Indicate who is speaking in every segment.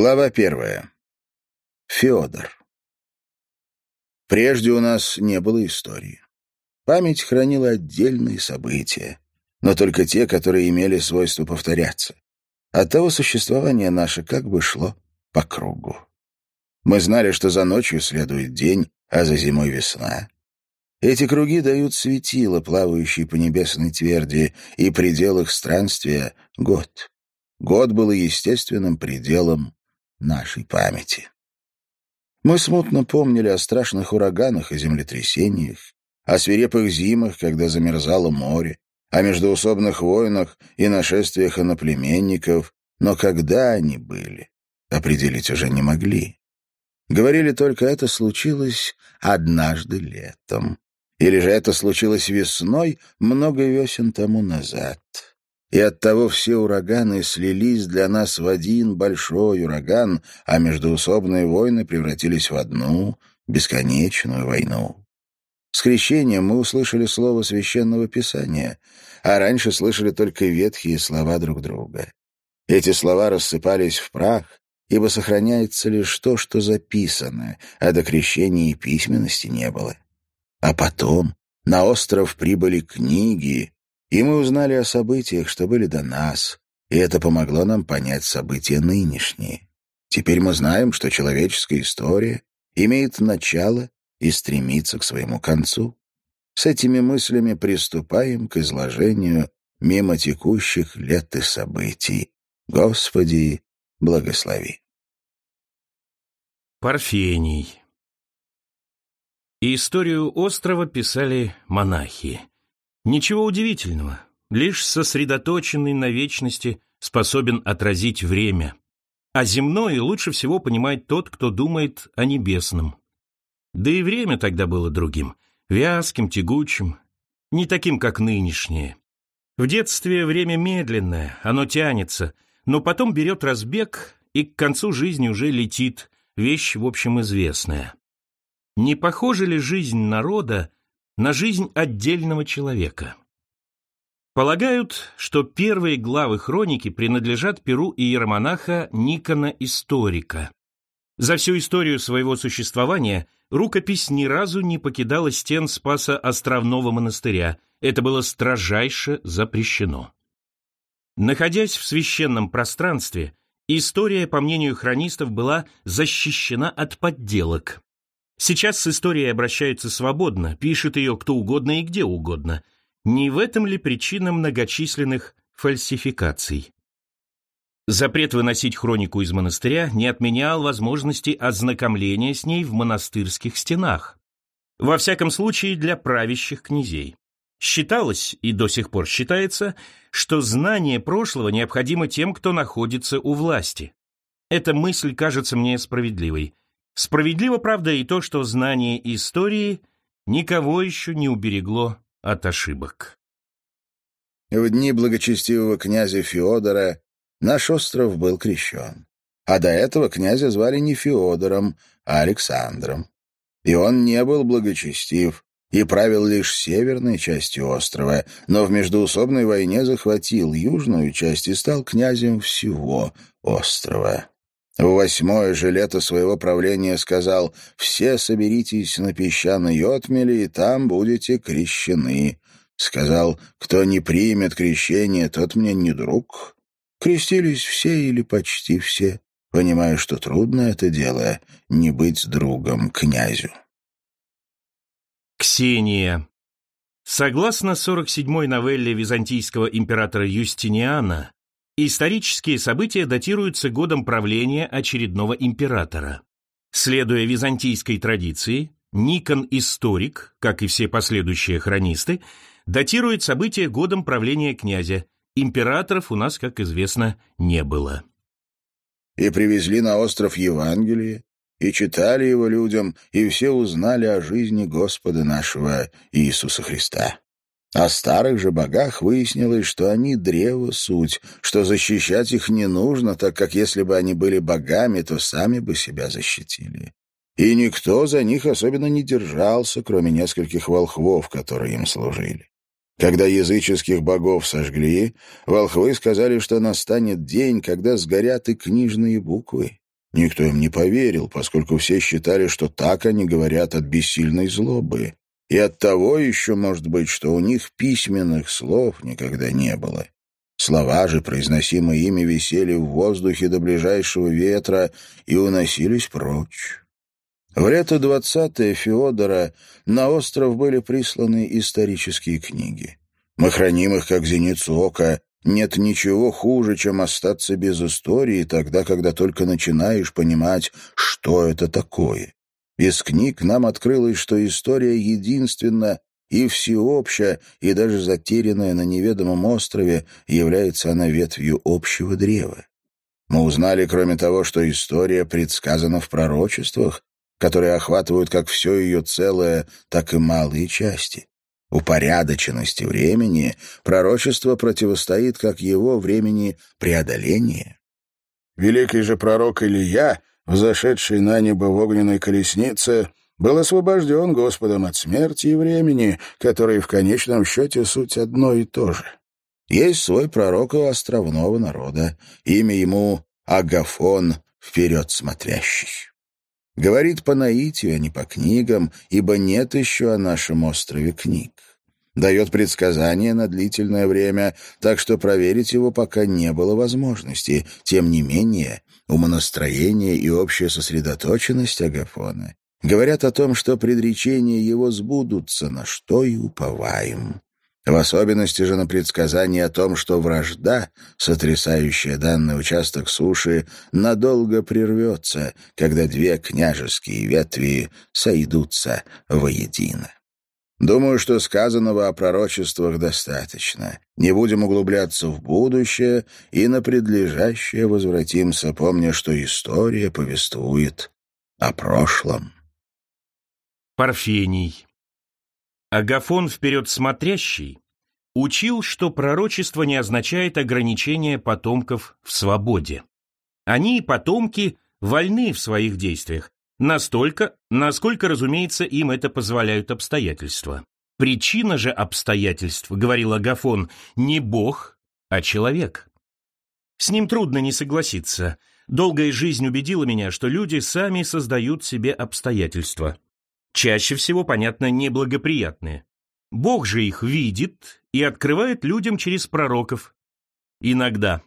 Speaker 1: Глава первая. Федор. Прежде у нас не было истории. Память хранила отдельные события, но только те, которые имели свойство повторяться. Оттого существование наше как бы шло по кругу. Мы знали, что за ночью следует день, а за зимой весна. Эти круги дают светило, плавающие по небесной тверди, и предел их странствия — год. Год был естественным пределом нашей памяти. Мы смутно помнили о страшных ураганах и землетрясениях, о свирепых зимах, когда замерзало море, о междоусобных войнах и нашествиях иноплеменников, но когда они были, определить уже не могли. Говорили только, это случилось однажды летом. Или же это случилось весной много весен тому назад и оттого все ураганы слились для нас в один большой ураган, а междуусобные войны превратились в одну бесконечную войну. С крещением мы услышали слово священного писания, а раньше слышали только ветхие слова друг друга. Эти слова рассыпались в прах, ибо сохраняется лишь то, что записано, а до крещения и письменности не было. А потом на остров прибыли книги, и мы узнали о событиях, что были до нас, и это помогло нам понять события нынешние. Теперь мы знаем, что человеческая история имеет начало и стремится к своему концу. С этими мыслями приступаем к изложению мимо текущих лет и событий. Господи, благослови.
Speaker 2: Парфений Историю острова писали монахи. Ничего удивительного, лишь сосредоточенный на вечности способен отразить время. А земное лучше всего понимает тот, кто думает о небесном. Да и время тогда было другим, вязким, тягучим, не таким, как нынешнее. В детстве время медленное, оно тянется, но потом берет разбег и к концу жизни уже летит, вещь, в общем, известная. Не похожа ли жизнь народа на жизнь отдельного человека. Полагают, что первые главы хроники принадлежат перу иеромонаха Никона Историка. За всю историю своего существования рукопись ни разу не покидала стен Спаса Островного монастыря. Это было строжайше запрещено. Находясь в священном пространстве, история, по мнению хронистов, была защищена от подделок. Сейчас с историей обращаются свободно, пишет ее кто угодно и где угодно. Не в этом ли причина многочисленных фальсификаций? Запрет выносить хронику из монастыря не отменял возможности ознакомления с ней в монастырских стенах. Во всяком случае, для правящих князей. Считалось, и до сих пор считается, что знание прошлого необходимо тем, кто находится у власти. Эта мысль кажется мне справедливой. Справедливо, правда, и то, что знание истории никого еще не уберегло от ошибок.
Speaker 1: В дни благочестивого князя Феодора наш остров был крещен. А до этого князя звали не Феодором, а Александром. И он не был благочестив и правил лишь северной частью острова, но в междуусобной войне захватил южную часть и стал князем всего острова. В восьмое же лето своего правления сказал «Все соберитесь на песчаной отмели, и там будете крещены». Сказал «Кто не примет крещение, тот мне не друг». Крестились все или почти все, понимая, что трудно это дело — не быть другом князю.
Speaker 2: Ксения Согласно 47-й новелле византийского императора Юстиниана, Исторические события датируются годом правления очередного императора. Следуя византийской традиции, Никон-историк, как и все последующие хронисты, датирует события годом правления князя. Императоров у нас, как известно, не было.
Speaker 1: «И привезли на остров Евангелие, и читали его людям, и все узнали о жизни Господа нашего Иисуса Христа. О старых же богах выяснилось, что они древо суть, что защищать их не нужно, так как если бы они были богами, то сами бы себя защитили. И никто за них особенно не держался, кроме нескольких волхвов, которые им служили. Когда языческих богов сожгли, волхвы сказали, что настанет день, когда сгорят и книжные буквы. Никто им не поверил, поскольку все считали, что так они говорят от бессильной злобы. И от того еще может быть, что у них письменных слов никогда не было. Слова же, произносимые ими, висели в воздухе до ближайшего ветра и уносились прочь. В лето двадцатое Феодора на остров были присланы исторические книги. Мы храним их как зеницу ока, нет ничего хуже, чем остаться без истории тогда, когда только начинаешь понимать, что это такое. Из книг нам открылось, что история единственна и всеобщая, и даже затерянная на неведомом острове, является она ветвью общего древа. Мы узнали, кроме того, что история предсказана в пророчествах, которые охватывают как все ее целое, так и малые части. Упорядоченности времени пророчество противостоит как его времени преодоления. Великий же пророк Илья, взошедший на небо в огненной колеснице, был освобожден Господом от смерти и времени, которые в конечном счете суть одно и то же. Есть свой пророк у островного народа, имя ему Агафон, вперед смотрящий. Говорит по наитию, а не по книгам, ибо нет еще о нашем острове книг. Дает предсказания на длительное время, так что проверить его пока не было возможности. Тем не менее, умонастроение и общая сосредоточенность Агафона говорят о том, что предречения его сбудутся, на что и уповаем. В особенности же на предсказание о том, что вражда, сотрясающая данный участок суши, надолго прервется, когда две княжеские ветви сойдутся воедино. Думаю, что сказанного о пророчествах достаточно. Не будем углубляться в будущее и на предлежащее возвратимся, помня, что история повествует о прошлом.
Speaker 2: Парфений Агафон вперед смотрящий учил, что пророчество не означает ограничение потомков в свободе. Они, потомки, вольны в своих действиях, настолько, насколько, разумеется, им это позволяют обстоятельства. Причина же обстоятельств, говорил Агафон, не Бог, а человек. С ним трудно не согласиться. Долгая жизнь убедила меня, что люди сами создают себе обстоятельства. Чаще всего, понятно, неблагоприятные. Бог же их видит и открывает людям через пророков. Иногда.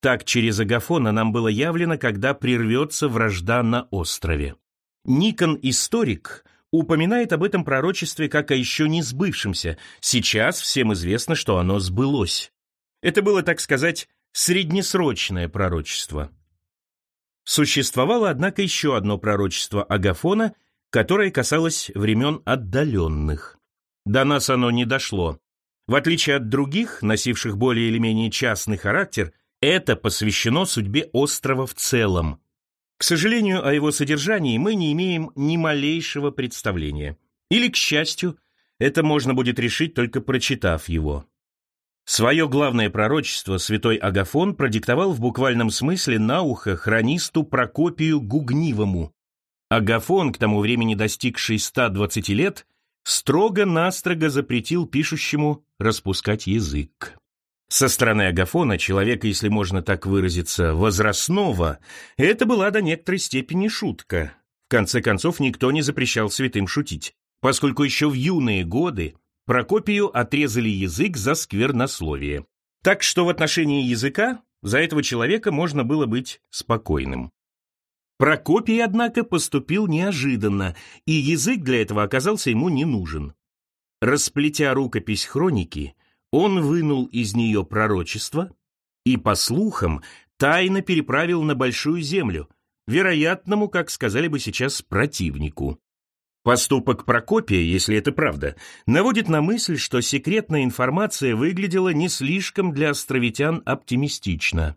Speaker 2: Так через Агафона нам было явлено, когда прервется вражда на острове. Никон, историк, упоминает об этом пророчестве как о еще не сбывшемся. Сейчас всем известно, что оно сбылось. Это было, так сказать, среднесрочное пророчество. Существовало, однако, еще одно пророчество Агафона – которое касалось времен отдаленных. До нас оно не дошло. В отличие от других, носивших более или менее частный характер, это посвящено судьбе острова в целом. К сожалению, о его содержании мы не имеем ни малейшего представления. Или, к счастью, это можно будет решить, только прочитав его. Свое главное пророчество святой Агафон продиктовал в буквальном смысле на ухо хронисту Прокопию Гугнивому, Агафон, к тому времени достигший 120 лет, строго-настрого запретил пишущему распускать язык. Со стороны Агафона, человека, если можно так выразиться, возрастного, это была до некоторой степени шутка. В конце концов, никто не запрещал святым шутить, поскольку еще в юные годы Прокопию отрезали язык за сквернословие. Так что в отношении языка за этого человека можно было быть спокойным. Прокопий, однако, поступил неожиданно, и язык для этого оказался ему не нужен. Расплетя рукопись хроники, он вынул из нее пророчество и, по слухам, тайно переправил на Большую Землю, вероятному, как сказали бы сейчас, противнику. Поступок Прокопия, если это правда, наводит на мысль, что секретная информация выглядела не слишком для островитян оптимистично.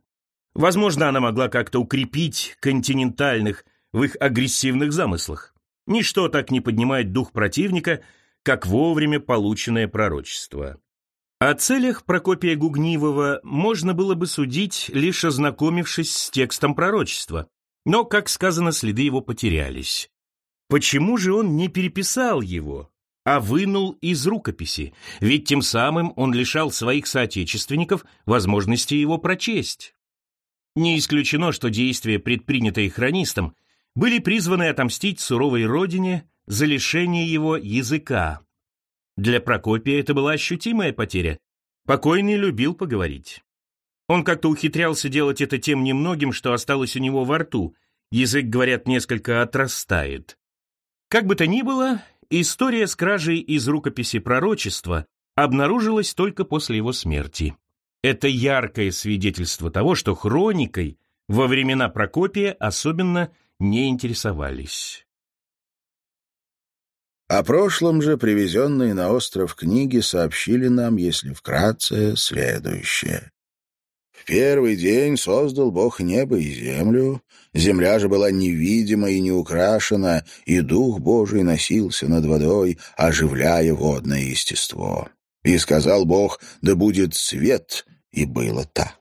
Speaker 2: Возможно, она могла как-то укрепить континентальных в их агрессивных замыслах. Ничто так не поднимает дух противника, как вовремя полученное пророчество. О целях Прокопия Гугнивого можно было бы судить, лишь ознакомившись с текстом пророчества. Но, как сказано, следы его потерялись. Почему же он не переписал его, а вынул из рукописи? Ведь тем самым он лишал своих соотечественников возможности его прочесть. Не исключено, что действия, предпринятые хронистом, были призваны отомстить суровой родине за лишение его языка. Для Прокопия это была ощутимая потеря. Покойный любил поговорить. Он как-то ухитрялся делать это тем немногим, что осталось у него во рту. Язык, говорят, несколько отрастает. Как бы то ни было, история с кражей из рукописи пророчества обнаружилась только после его смерти. Это яркое свидетельство того, что хроникой во времена Прокопия особенно не интересовались.
Speaker 1: О прошлом же привезенные на остров книги сообщили нам, если вкратце, следующее. В первый день создал Бог небо и землю, земля же была невидима и не украшена, и Дух Божий носился над водой, оживляя водное естество. И сказал Бог, да будет свет, и было так.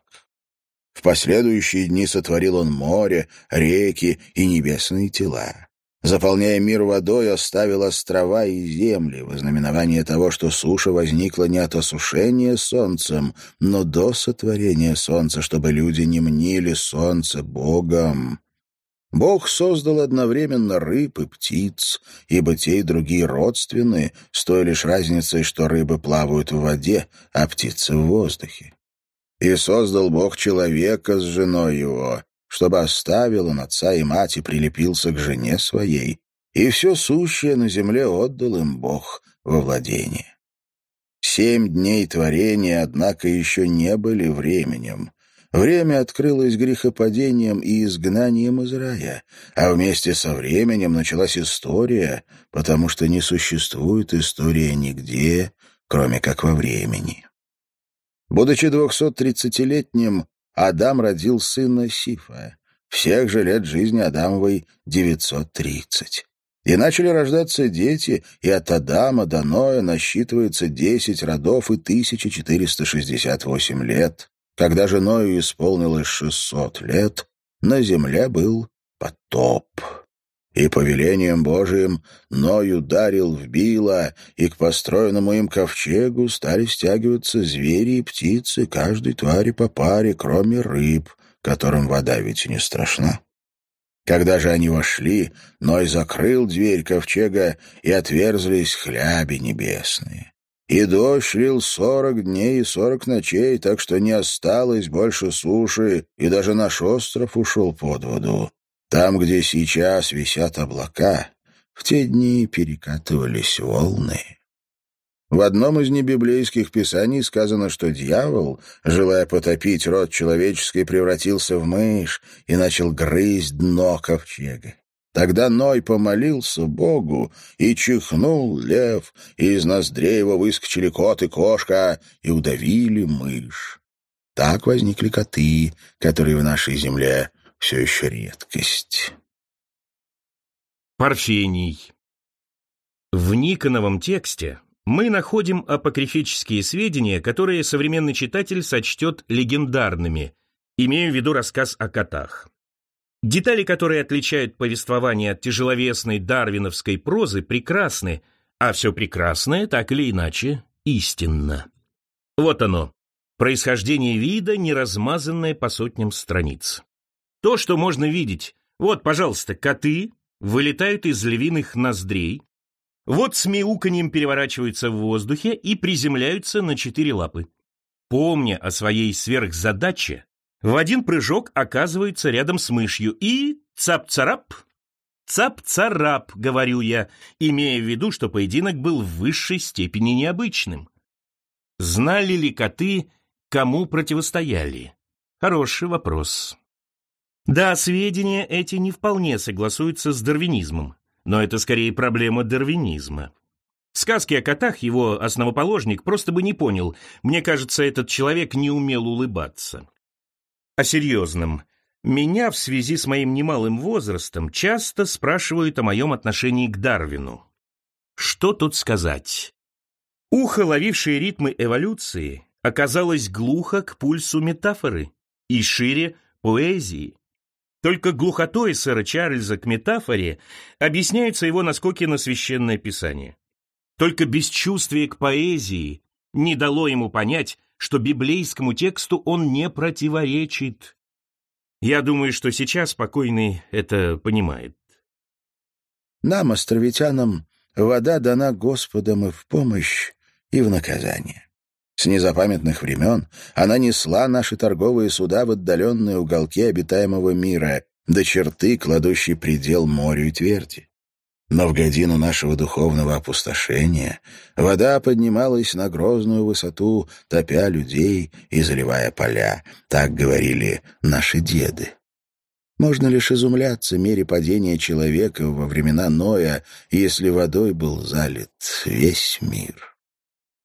Speaker 1: В последующие дни сотворил он море, реки и небесные тела. Заполняя мир водой, оставил острова и земли, в знаменование того, что суша возникла не от осушения солнцем, но до сотворения солнца, чтобы люди не мнили солнце Богом. Бог создал одновременно рыб и птиц, ибо те и другие родственны, с той лишь разницей, что рыбы плавают в воде, а птицы в воздухе. И создал Бог человека с женой его, чтобы оставил он отца и мать и прилепился к жене своей, и все сущее на земле отдал им Бог во владение. Семь дней творения, однако, еще не были временем. Время открылось грехопадением и изгнанием из рая, а вместе со временем началась история, потому что не существует история нигде, кроме как во времени. Будучи двухсот-тридцатилетним, Адам родил сына Сифа. Всех же лет жизни Адамовой девятьсот тридцать. И начали рождаться дети, и от Адама до Ноя насчитывается десять родов и тысяча четыреста шестьдесят восемь лет. Когда же Ною исполнилось шестьсот лет, на земле был потоп. И повелением Божиим Ной ударил в било, и к построенному им ковчегу стали стягиваться звери и птицы, каждой твари по паре, кроме рыб, которым вода ведь не страшна. Когда же они вошли, Ной закрыл дверь ковчега, и отверзлись хляби небесные. И дождь лил сорок дней и сорок ночей, так что не осталось больше суши, и даже наш остров ушел под воду. Там, где сейчас висят облака, в те дни перекатывались волны. В одном из небиблейских писаний сказано, что дьявол, желая потопить род человеческий, превратился в мышь и начал грызть дно ковчега. Тогда Ной помолился Богу, и чихнул лев, и из ноздрей его выскочили кот и кошка, и удавили мышь. Так возникли коты, которые в нашей земле все еще редкость.
Speaker 2: Парфений В Никоновом тексте мы находим апокрифические сведения, которые современный читатель сочтет легендарными, имея в виду рассказ о котах. Детали, которые отличают повествование от тяжеловесной дарвиновской прозы, прекрасны, а все прекрасное, так или иначе, истинно. Вот оно, происхождение вида, не размазанное по сотням страниц. То, что можно видеть. Вот, пожалуйста, коты вылетают из львиных ноздрей, вот с мяуканьем переворачиваются в воздухе и приземляются на четыре лапы. Помня о своей сверхзадаче, в один прыжок оказывается рядом с мышью и цап-царап. Цап-царап, говорю я, имея в виду, что поединок был в высшей степени необычным. Знали ли коты, кому противостояли? Хороший вопрос. Да, сведения эти не вполне согласуются с дарвинизмом, но это скорее проблема дарвинизма. Сказки о котах его основоположник просто бы не понял. Мне кажется, этот человек не умел улыбаться. О серьезном. Меня в связи с моим немалым возрастом часто спрашивают о моем отношении к Дарвину. Что тут сказать? Ухо, ловившее ритмы эволюции, оказалось глухо к пульсу метафоры и шире поэзии. Только глухотой сэра Чарльза к метафоре объясняются его наскоки на священное писание. Только бесчувствие к поэзии не дало ему понять, что библейскому тексту он не противоречит. Я думаю, что сейчас покойный это понимает.
Speaker 1: Нам, островитянам, вода дана Господом и в помощь, и в наказание. С незапамятных времен она несла наши торговые суда в отдаленные уголки обитаемого мира, до черты, кладущей предел морю и тверди. Но в годину нашего духовного опустошения вода поднималась на грозную высоту, топя людей и заливая поля. Так говорили наши деды. Можно лишь изумляться мере падения человека во времена Ноя, если водой был залит весь мир.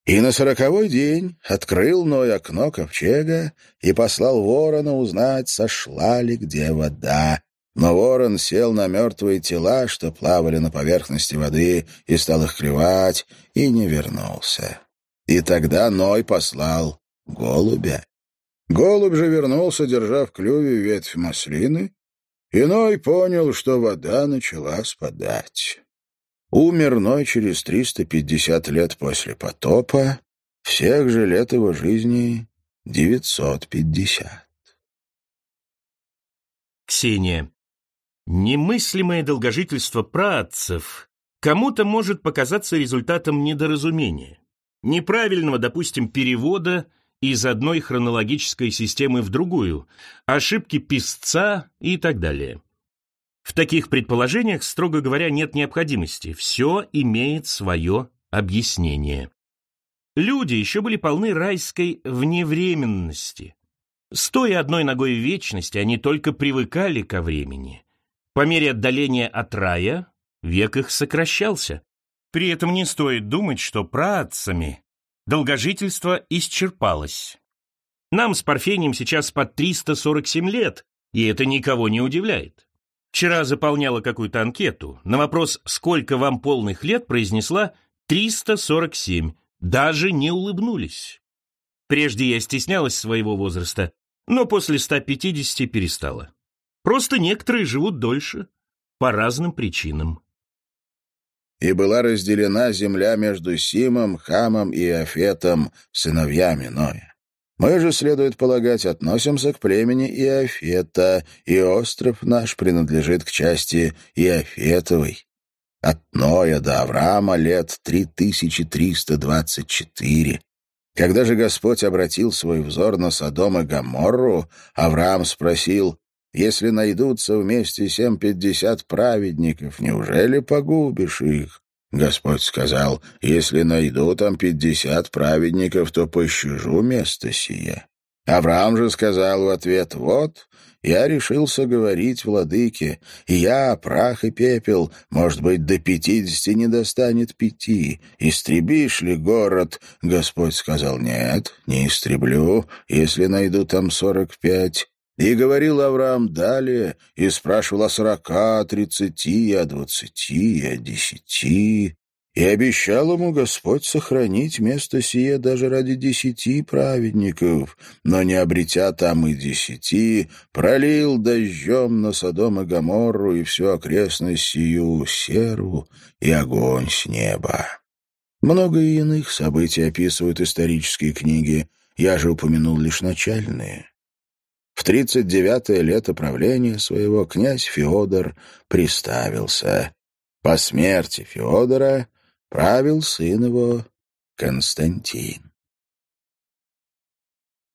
Speaker 1: И на сороковой день открыл Ной окно ковчега и послал ворона узнать, сошла ли где вода. Но ворон сел на мертвые тела, что плавали на поверхности воды, и стал их клевать, и не вернулся. И тогда Ной послал голубя. Голубь же вернулся, держа в клюве ветвь маслины, Иной понял, что вода начала спадать. Умер Ной через 350 лет после потопа, всех же лет его жизни 950.
Speaker 2: Ксения. Немыслимое долгожительство праотцев кому-то может показаться результатом недоразумения, неправильного, допустим, перевода из одной хронологической системы в другую, ошибки писца и так далее. В таких предположениях, строго говоря, нет необходимости. Все имеет свое объяснение. Люди еще были полны райской вневременности. Стоя одной ногой в вечности, они только привыкали ко времени. По мере отдаления от рая век их сокращался. При этом не стоит думать, что праотцами долгожительство исчерпалось. Нам с Парфением сейчас по 347 лет, и это никого не удивляет. Вчера заполняла какую-то анкету. На вопрос «Сколько вам полных лет?» произнесла 347. Даже не улыбнулись. Прежде я стеснялась своего возраста, но после 150 перестала. Просто некоторые живут дольше, по разным причинам
Speaker 1: и была разделена земля между Симом, Хамом и Иофетом, сыновьями Ноя. Мы же, следует полагать, относимся к племени Иофета, и остров наш принадлежит к части Иофетовой. От Ноя до Авраама лет 3324. Когда же Господь обратил свой взор на Содом и Гоморру, Авраам спросил, если найдутся вместе семь пятьдесят праведников, неужели погубишь их? Господь сказал, если найду там пятьдесят праведников, то пощажу место сие. Авраам же сказал в ответ, вот, я решился говорить владыке, и я, прах и пепел, может быть, до пятидесяти не достанет пяти. Истребишь ли город? Господь сказал, нет, не истреблю, если найду там сорок пять. И говорил Авраам далее, и спрашивал о сорока, о тридцати, о двадцати, о десяти. И обещал ему Господь сохранить место сие даже ради десяти праведников, но, не обретя там и десяти, пролил дождем на Содом и Гоморру и всю окрестность сию серу и огонь с неба. Много иных событий описывают исторические книги, я же упомянул лишь начальные. В тридцать девятое лето правления своего князь Феодор приставился. По смерти Феодора правил сын его Константин.